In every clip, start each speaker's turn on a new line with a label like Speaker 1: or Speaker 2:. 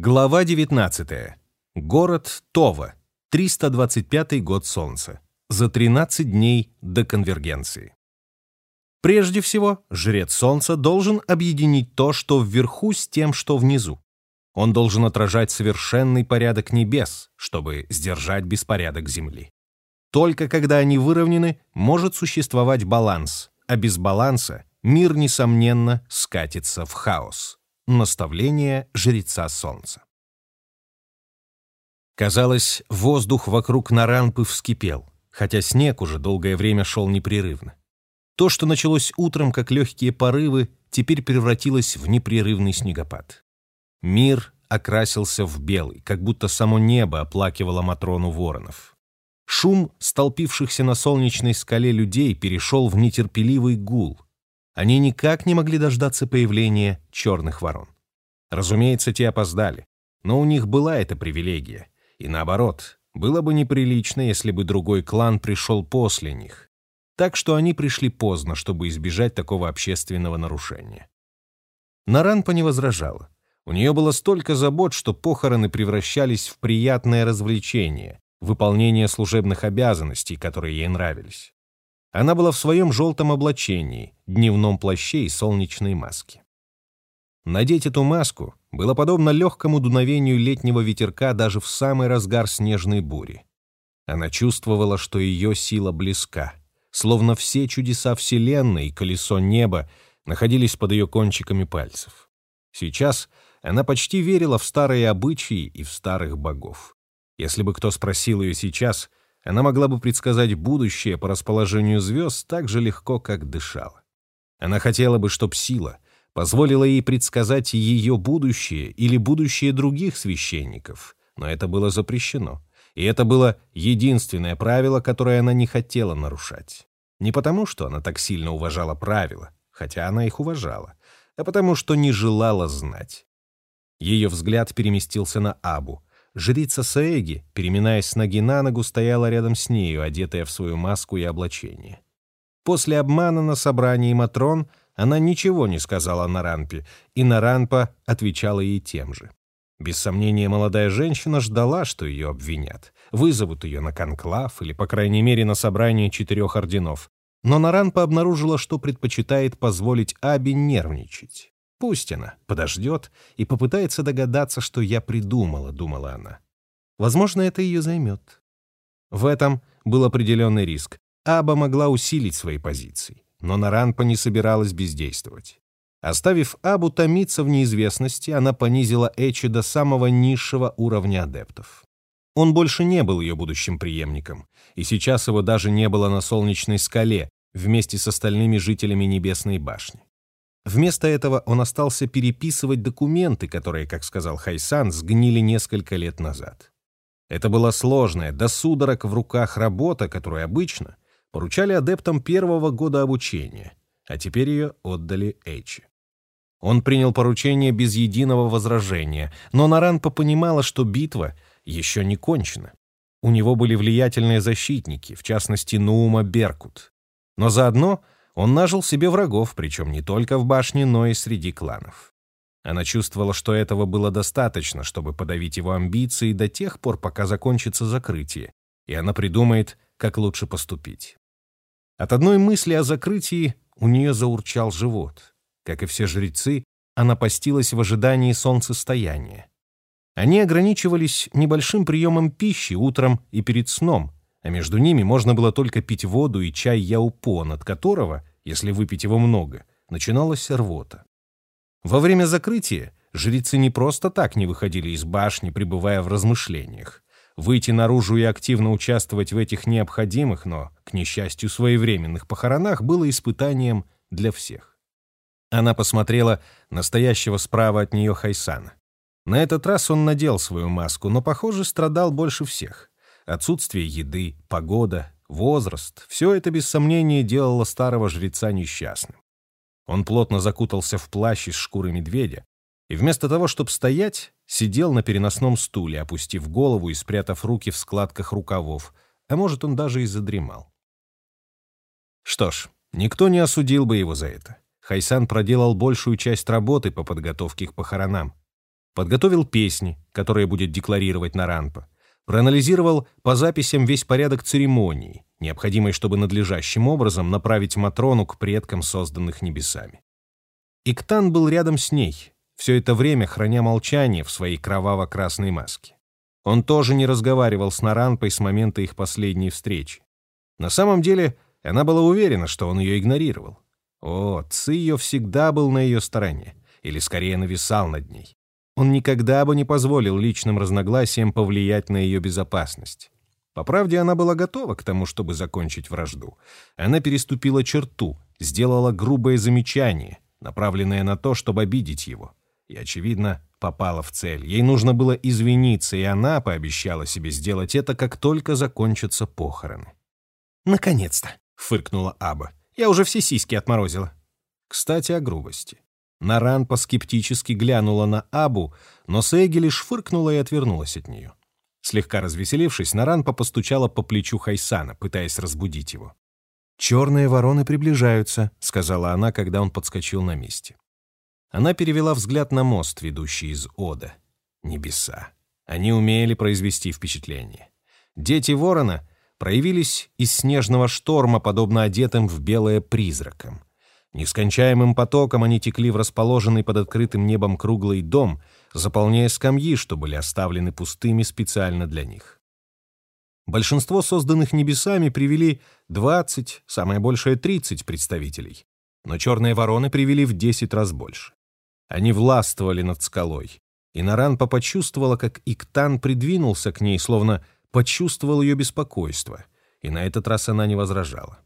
Speaker 1: Глава 19. Город Това. 325 год Солнца. За 13 дней до конвергенции. Прежде всего, жрец Солнца должен объединить то, что вверху, с тем, что внизу. Он должен отражать совершенный порядок небес, чтобы сдержать беспорядок Земли. Только когда они выровнены, может существовать баланс, а без баланса мир, несомненно, скатится в хаос. Наставление жреца Солнца. Казалось, воздух вокруг Наранпы вскипел, хотя снег уже долгое время шел непрерывно. То, что началось утром как легкие порывы, теперь превратилось в непрерывный снегопад. Мир окрасился в белый, как будто само небо оплакивало Матрону воронов. Шум столпившихся на солнечной скале людей перешел в нетерпеливый гул. Они никак не могли дождаться появления черных ворон. Разумеется, те опоздали, но у них была эта привилегия. И наоборот, было бы неприлично, если бы другой клан пришел после них. Так что они пришли поздно, чтобы избежать такого общественного нарушения. Наранпа не возражала. У нее было столько забот, что похороны превращались в приятное развлечение, выполнение служебных обязанностей, которые ей нравились. Она была в своем желтом облачении, дневном плаще и солнечной маске. Надеть эту маску было подобно легкому дуновению летнего ветерка даже в самый разгар снежной бури. Она чувствовала, что ее сила близка — словно все чудеса Вселенной и колесо неба находились под ее кончиками пальцев. Сейчас она почти верила в старые обычаи и в старых богов. Если бы кто спросил ее сейчас, она могла бы предсказать будущее по расположению звезд так же легко, как дышала. Она хотела бы, чтоб сила позволила ей предсказать ее будущее или будущее других священников, но это было запрещено. И это было единственное правило, которое она не хотела нарушать. Не потому, что она так сильно уважала правила, хотя она их уважала, а потому, что не желала знать. Ее взгляд переместился на Абу. Жрица Саэги, переминаясь с ноги на ногу, стояла рядом с нею, одетая в свою маску и облачение. После обмана на собрании Матрон она ничего не сказала Наранпе, и Наранпа отвечала ей тем же. Без сомнения, молодая женщина ждала, что ее обвинят. Вызовут ее на конклав или, по крайней мере, на собрание четырех орденов. Но Наранпа обнаружила, что предпочитает позволить Аби нервничать. Пусть она подождет и попытается догадаться, что я придумала, думала она. Возможно, это ее займет. В этом был определенный риск. Аба могла усилить свои позиции, но Наранпа не собиралась бездействовать. Оставив Абу томиться в неизвестности, она понизила Эчи до самого низшего уровня адептов. Он больше не был ее будущим преемником, и сейчас его даже не было на солнечной скале вместе с остальными жителями Небесной башни. Вместо этого он остался переписывать документы, которые, как сказал Хайсан, сгнили несколько лет назад. Это была сложная, до судорог в руках работа, которую обычно поручали адептам первого года обучения, а теперь ее отдали Эйчи. Он принял поручение без единого возражения, но Наранпа понимала, что битва еще не кончена. У него были влиятельные защитники, в частности Нуума Беркут. Но заодно он нажил себе врагов, причем не только в башне, но и среди кланов. Она чувствовала, что этого было достаточно, чтобы подавить его амбиции до тех пор, пока закончится закрытие, и она придумает, как лучше поступить. От одной мысли о закрытии у нее заурчал живот. Как и все жрецы, она постилась в ожидании солнцестояния. Они ограничивались небольшим приемом пищи утром и перед сном, а между ними можно было только пить воду и чай яупо, от которого, если выпить его много, начиналась рвота. Во время закрытия жрецы не просто так не выходили из башни, пребывая в размышлениях. Выйти наружу и активно участвовать в этих необходимых, но, к несчастью, своевременных похоронах было испытанием для всех. Она посмотрела на стоящего справа от нее Хайсана. На этот раз он надел свою маску, но, похоже, страдал больше всех. Отсутствие еды, погода, возраст — все это без сомнения делало старого жреца несчастным. Он плотно закутался в плащ из шкуры медведя, и вместо того, чтобы стоять, сидел на переносном стуле, опустив голову и спрятав руки в складках рукавов, а может, он даже и задремал. Что ж, никто не осудил бы его за это. Хайсан проделал большую часть работы по подготовке к похоронам. подготовил песни, которые будет декларировать Наранпа, проанализировал по записям весь порядок церемонии, необходимой, чтобы надлежащим образом направить Матрону к предкам, созданных небесами. Иктан был рядом с ней, все это время храня молчание в своей кроваво-красной маске. Он тоже не разговаривал с Наранпой с момента их последней встречи. На самом деле, она была уверена, что он ее игнорировал. О, Ци ее всегда был на ее стороне, или скорее нависал над ней. Он никогда бы не позволил личным разногласиям повлиять на ее безопасность. По правде, она была готова к тому, чтобы закончить вражду. Она переступила черту, сделала грубое замечание, направленное на то, чтобы обидеть его. И, очевидно, попала в цель. Ей нужно было извиниться, и она пообещала себе сделать это, как только закончатся похороны.
Speaker 2: «Наконец-то!» — фыркнула Аба. «Я уже все сиськи отморозила».
Speaker 1: Кстати, о грубости. Наранпа скептически глянула на Абу, но Сейги лишь фыркнула и отвернулась от нее. Слегка развеселившись, Наранпа постучала по плечу Хайсана, пытаясь разбудить его. «Черные вороны приближаются», — сказала она, когда он подскочил на месте. Она перевела взгляд на мост, ведущий из Ода. Небеса. Они умели произвести впечатление. Дети ворона проявились из снежного шторма, подобно одетым в белое призракам. Нескончаемым потоком они текли в расположенный под открытым небом круглый дом, заполняя скамьи, что были оставлены пустыми специально для них. Большинство созданных небесами привели 20, самое большее 30 представителей, но черные вороны привели в 10 раз больше. Они властвовали над скалой, и Наранпа почувствовала, как Иктан придвинулся к ней, словно почувствовал ее беспокойство, и на этот раз она не возражала.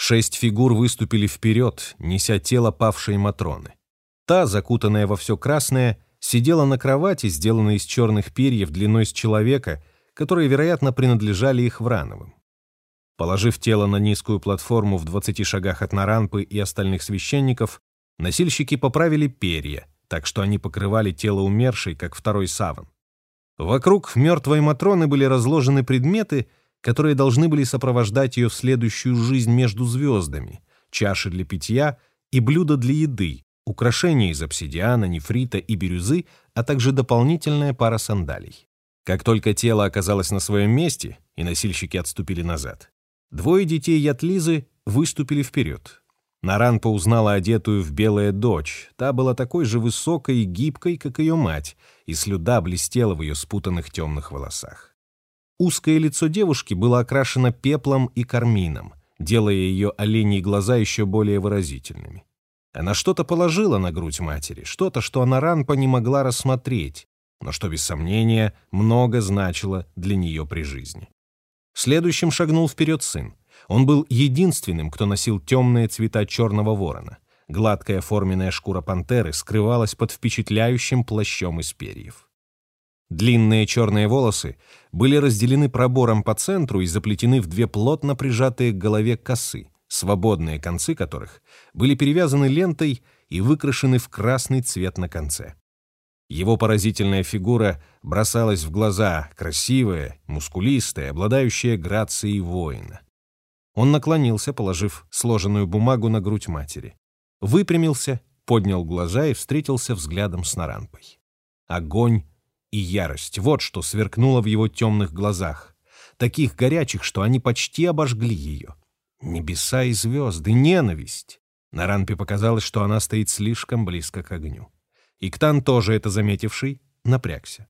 Speaker 1: Шесть фигур выступили вперед, неся тело павшей Матроны. Та, закутанная во все красное, сидела на кровати, сделанной из черных перьев длиной с человека, которые, вероятно, принадлежали их Врановым. Положив тело на низкую платформу в двадцати шагах от Наранпы и остальных священников, носильщики поправили перья, так что они покрывали тело умершей, как второй саван. Вокруг мертвой Матроны были разложены предметы, которые должны были сопровождать ее в следующую жизнь между звездами, чаши для питья и блюда для еды, украшения из обсидиана, нефрита и бирюзы, а также дополнительная пара сандалий. Как только тело оказалось на своем месте, и носильщики отступили назад, двое детей Ятлизы выступили вперед. Наранпа узнала одетую в белое дочь. Та была такой же высокой и гибкой, как ее мать, и слюда блестела в ее спутанных темных волосах. Узкое лицо девушки было окрашено пеплом и кармином, делая ее оленьи глаза еще более выразительными. Она что-то положила на грудь матери, что-то, что она Ранпа не могла рассмотреть, но что, без сомнения, много значило для нее при жизни. Следующим шагнул вперед сын. Он был единственным, кто носил темные цвета черного ворона. Гладкая форменная шкура пантеры скрывалась под впечатляющим плащом из перьев. Длинные черные волосы были разделены пробором по центру и заплетены в две плотно прижатые к голове косы, свободные концы которых были перевязаны лентой и выкрашены в красный цвет на конце. Его поразительная фигура бросалась в глаза, красивая, мускулистая, обладающая грацией воина. Он наклонился, положив сложенную бумагу на грудь матери. Выпрямился, поднял глаза и встретился взглядом с Наранпой. Огонь и ярость — вот что сверкнуло в его темных глазах, таких горячих, что они почти обожгли ее. Небеса и звезды, ненависть. Наранпе показалось, что она стоит слишком близко к огню. Иктан, тоже это заметивший, напрягся.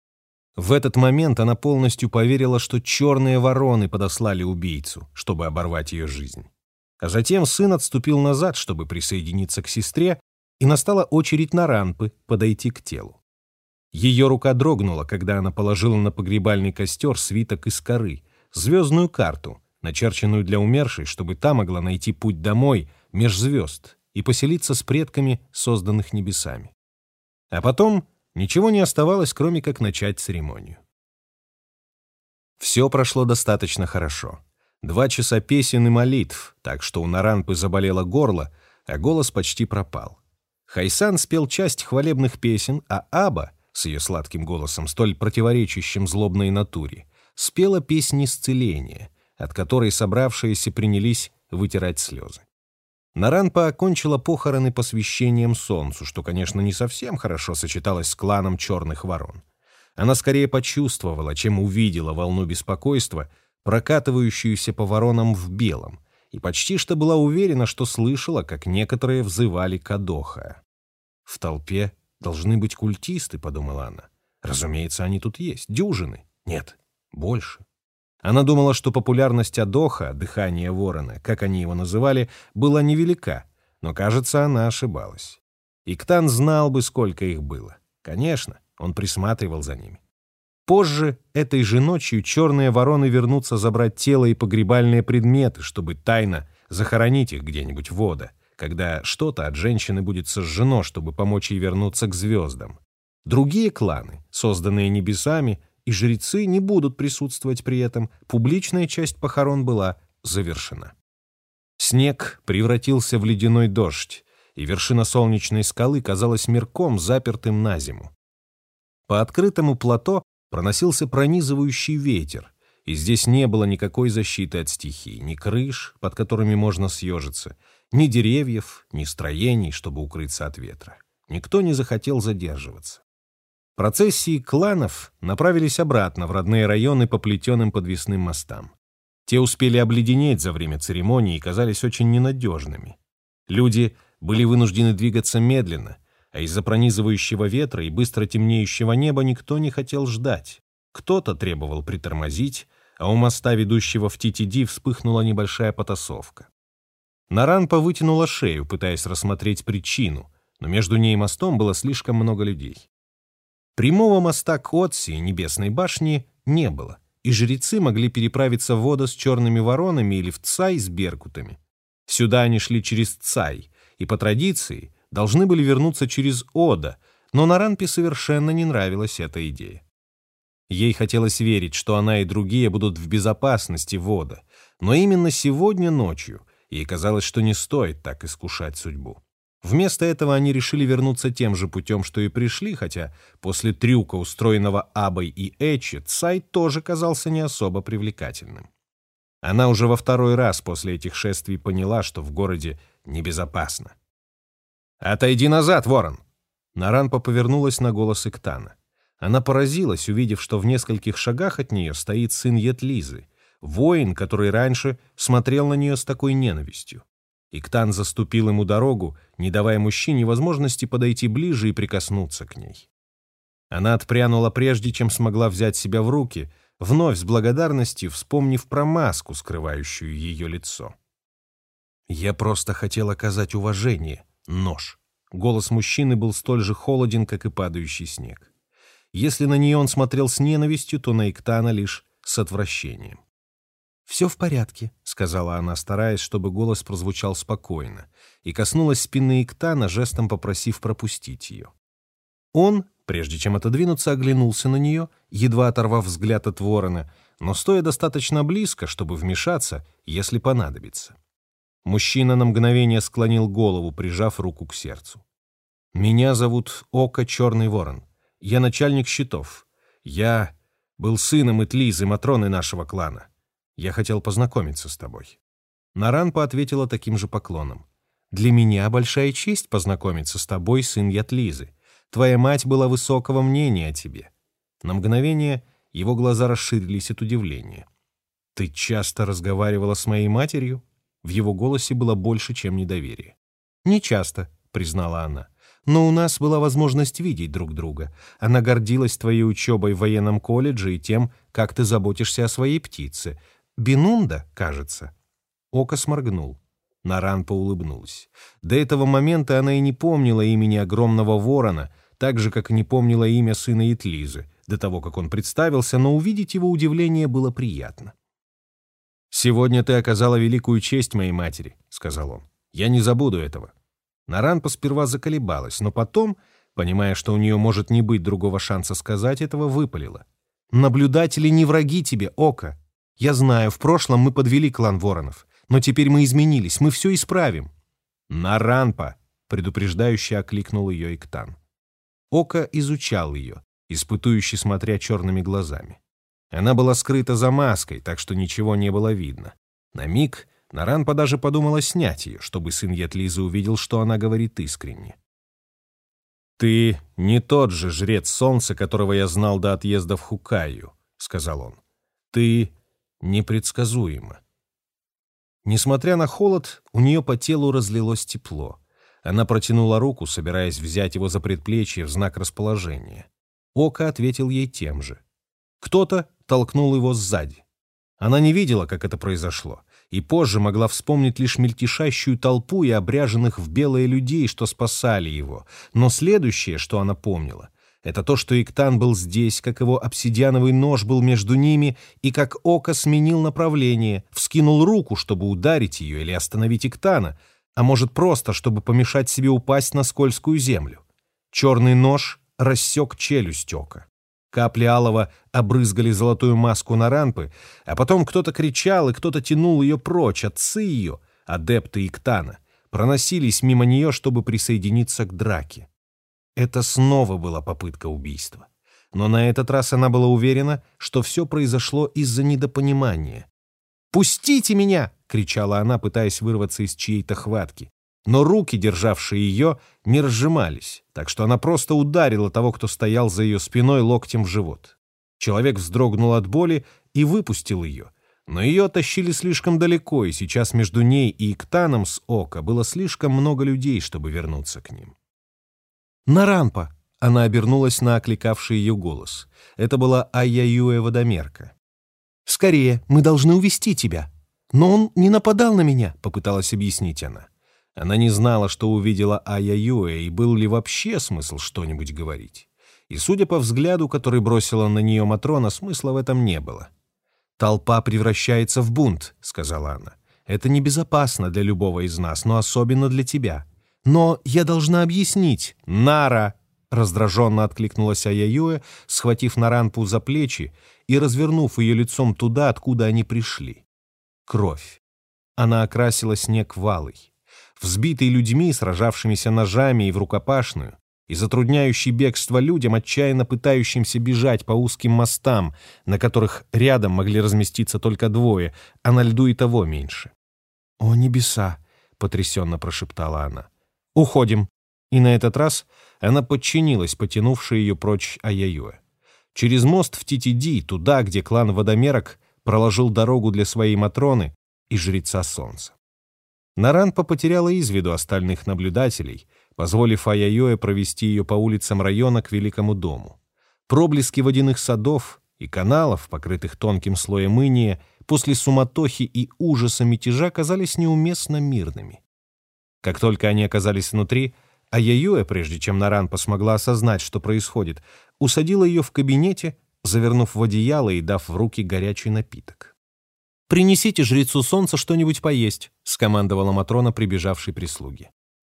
Speaker 1: В этот момент она полностью поверила, что черные вороны подослали убийцу, чтобы оборвать ее жизнь. А затем сын отступил назад, чтобы присоединиться к сестре, и настала очередь на рампы подойти к телу. Ее рука дрогнула, когда она положила на погребальный костер свиток из коры, звездную карту, начерченную для умершей, чтобы та могла найти путь домой, меж звезд, и поселиться с предками, созданных небесами. А потом ничего не оставалось, кроме как начать церемонию. Все прошло достаточно хорошо. Два часа песен и молитв, так что у Наранпы заболело горло, а голос почти пропал. Хайсан спел часть хвалебных песен, а Аба, с ее сладким голосом, столь противоречащим злобной натуре, спела песни исцеления, от которой собравшиеся принялись вытирать слезы. Наранпа окончила похороны посвящением солнцу, что, конечно, не совсем хорошо сочеталось с кланом черных ворон. Она скорее почувствовала, чем увидела волну беспокойства, прокатывающуюся по воронам в белом, и почти что была уверена, что слышала, как некоторые взывали Кадоха. «В толпе должны быть культисты», — подумала она. «Разумеется, они тут есть. Дюжины. Нет, больше». Она думала, что популярность Адоха, дыхание ворона, как они его называли, была невелика, но, кажется, она ошибалась. Иктан знал бы, сколько их было. Конечно, он присматривал за ними. Позже, этой же ночью, черные вороны вернутся забрать тело и погребальные предметы, чтобы тайно захоронить их где-нибудь в вода, когда что-то от женщины будет сожжено, чтобы помочь ей вернуться к звездам. Другие кланы, созданные небесами, и жрецы не будут присутствовать при этом, публичная часть похорон была завершена. Снег превратился в ледяной дождь, и вершина солнечной скалы казалась мерком, запертым на зиму. По открытому плато проносился пронизывающий ветер, и здесь не было никакой защиты от стихий, ни крыш, под которыми можно съежиться, ни деревьев, ни строений, чтобы укрыться от ветра. Никто не захотел задерживаться. Процессии кланов направились обратно в родные районы по плетеным подвесным мостам. Те успели обледенеть за время церемонии и казались очень ненадежными. Люди были вынуждены двигаться медленно, а из-за пронизывающего ветра и быстро темнеющего неба никто не хотел ждать. Кто-то требовал притормозить, а у моста, ведущего в Титиди, вспыхнула небольшая потасовка. Наранпа вытянула шею, пытаясь рассмотреть причину, но между ней и мостом было слишком много людей. Прямого моста к Отси и Небесной башни не было, и жрецы могли переправиться в воду с черными воронами или в Цай с беркутами. Сюда они шли через Цай, и по традиции должны были вернуться через Ода, но Наранпе совершенно не нравилась эта идея. Ей хотелось верить, что она и другие будут в безопасности вода, но именно сегодня ночью ей казалось, что не стоит так искушать судьбу. Вместо этого они решили вернуться тем же путем, что и пришли, хотя после трюка, устроенного Абой и Эчи, Цай тоже казался не особо привлекательным. Она уже во второй раз после этих шествий поняла, что в городе небезопасно. «Отойди назад, ворон!» Наранпа повернулась на голос Иктана. Она поразилась, увидев, что в нескольких шагах от нее стоит сын Етлизы, воин, который раньше смотрел на нее с такой ненавистью. Иктан заступил ему дорогу, не давая мужчине возможности подойти ближе и прикоснуться к ней. Она отпрянула прежде, чем смогла взять себя в руки, вновь с благодарностью вспомнив про маску, скрывающую ее лицо. «Я просто хотел оказать уважение. Нож». Голос мужчины был столь же холоден, как и падающий снег. Если на нее он смотрел с ненавистью, то на Иктана лишь с отвращением. «Все в порядке», — сказала она, стараясь, чтобы голос прозвучал спокойно, и коснулась спины Иктана, жестом попросив пропустить ее. Он, прежде чем отодвинуться, оглянулся на нее, едва оторвав взгляд от ворона, но стоя достаточно близко, чтобы вмешаться, если понадобится. Мужчина на мгновение склонил голову, прижав руку к сердцу. «Меня зовут Ока Черный Ворон. Я начальник счетов. Я был сыном Итлизы, Матроны нашего клана. Я хотел познакомиться с тобой». Наранпа ответила таким же поклоном. «Для меня большая честь познакомиться с тобой, сын Ятлизы. Твоя мать была высокого мнения о тебе». На мгновение его глаза расширились от удивления. «Ты часто разговаривала с моей матерью?» В его голосе было больше, чем недоверие. «Не часто», — признала она. «Но у нас была возможность видеть друг друга. Она гордилась твоей учебой в военном колледже и тем, как ты заботишься о своей птице. Бинунда, кажется». Ока сморгнул. Наранпа улыбнулась. До этого момента она и не помнила имени огромного ворона, так же, как и не помнила имя сына Итлизы, до того, как он представился, но увидеть его удивление было приятно. «Сегодня ты оказала великую честь моей матери», — сказал он. «Я не забуду этого». Наранпа сперва заколебалась, но потом, понимая, что у нее может не быть другого шанса сказать этого, выпалила. «Наблюдатели не враги тебе, Ока. Я знаю, в прошлом мы подвели клан Воронов, но теперь мы изменились, мы все исправим». «Наранпа!» — предупреждающе окликнул ее Иктан. Око изучал ее, испытующе смотря черными глазами. Она была скрыта за маской, так что ничего не было видно. На миг Наранпа даже подумала снять ее, чтобы сын Ятлизы увидел, что она говорит искренне. «Ты не тот же жрец солнца, которого я знал до отъезда в Хукаю», — сказал он. «Ты непредсказуема». Несмотря на холод, у нее по телу разлилось тепло. Она протянула руку, собираясь взять его за предплечье в знак расположения. Ока ответил ей тем же. Кто-то толкнул его сзади. Она не видела, как это произошло, и позже могла вспомнить лишь мельтешащую толпу и обряженных в белые людей, что спасали его. Но следующее, что она помнила, это то, что Иктан был здесь, как его обсидиановый нож был между ними, и как Око сменил направление, вскинул руку, чтобы ударить ее или остановить Иктана, а может просто, чтобы помешать себе упасть на скользкую землю. Черный нож рассек челюсть Ока. Капли алого обрызгали золотую маску на рампы, а потом кто-то кричал и кто-то тянул ее прочь, отцы ее, адепты Иктана, проносились мимо нее, чтобы присоединиться к драке. Это снова была попытка убийства. Но на этот раз она была уверена, что все произошло из-за недопонимания. «Пустите меня!» — кричала она, пытаясь вырваться из чьей-то хватки но руки, державшие ее, не разжимались, так что она просто ударила того, кто стоял за ее спиной, локтем в живот. Человек вздрогнул от боли и выпустил ее, но ее оттащили слишком далеко, и сейчас между ней и Иктаном с Ока было слишком много людей, чтобы вернуться к ним. «Наранпа!» — она обернулась на окликавший ее голос. Это была Айяюэ Водомерка. «Скорее, мы должны увести тебя!» «Но он не нападал на меня», — попыталась объяснить она. Она не знала, что увидела Ая Юэ, и был ли вообще смысл что-нибудь говорить. И, судя по взгляду, который бросила на нее Матрона, смысла в этом не было. «Толпа превращается в бунт», — сказала она. «Это небезопасно для любого из нас, но особенно для тебя. Но я должна объяснить. Нара!» Раздраженно откликнулась Аяюэ, схватив Наранпу за плечи и развернув ее лицом туда, откуда они пришли. Кровь. Она окрасила снег валой взбитый людьми, сражавшимися ножами и в рукопашную, и затрудняющий бегство людям, отчаянно пытающимся бежать по узким мостам, на которых рядом могли разместиться только двое, а на льду и того меньше. «О, небеса!» — потрясенно прошептала она. «Уходим!» И на этот раз она подчинилась, потянувшей ее прочь Аяюэ. Через мост в Титиди, туда, где клан водомерок проложил дорогу для своей Матроны и жреца солнца. Наранпа потеряла из виду остальных наблюдателей, позволив Аяйое провести ее по улицам района к Великому дому. Проблески водяных садов и каналов, покрытых тонким слоем иния, после суматохи и ужаса мятежа казались неуместно мирными. Как только они оказались внутри, Аяюэ, прежде чем Наранпа смогла осознать, что происходит, усадила ее в кабинете, завернув в одеяло и дав в руки горячий напиток. «Принесите жрецу солнца что-нибудь поесть», — скомандовала Матрона прибежавшей прислуги.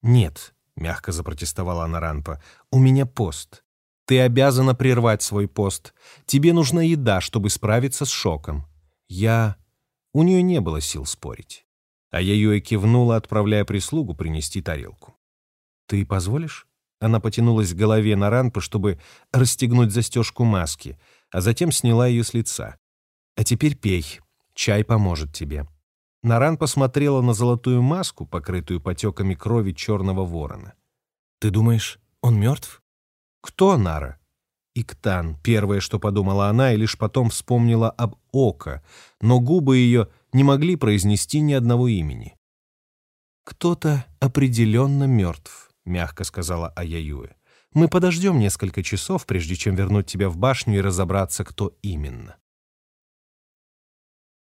Speaker 1: «Нет», — мягко запротестовала Анаранпа, — «у меня пост. Ты обязана прервать свой пост. Тебе нужна еда, чтобы справиться с шоком. Я...» У нее не было сил спорить. А Яюэ кивнула, отправляя прислугу принести тарелку. «Ты позволишь?» Она потянулась к голове Наранпы, чтобы расстегнуть застежку маски, а затем сняла ее с лица. «А теперь пей. Чай поможет тебе». Наран посмотрела на золотую маску, покрытую потеками крови черного ворона. «Ты думаешь, он мертв?» «Кто Нара?» «Иктан», первое, что подумала она, и лишь потом вспомнила об Ока, но губы ее не могли произнести ни одного имени. «Кто-то определенно мертв», — мягко сказала Аяюэ. «Мы подождем несколько часов, прежде чем вернуть тебя в башню и разобраться, кто именно».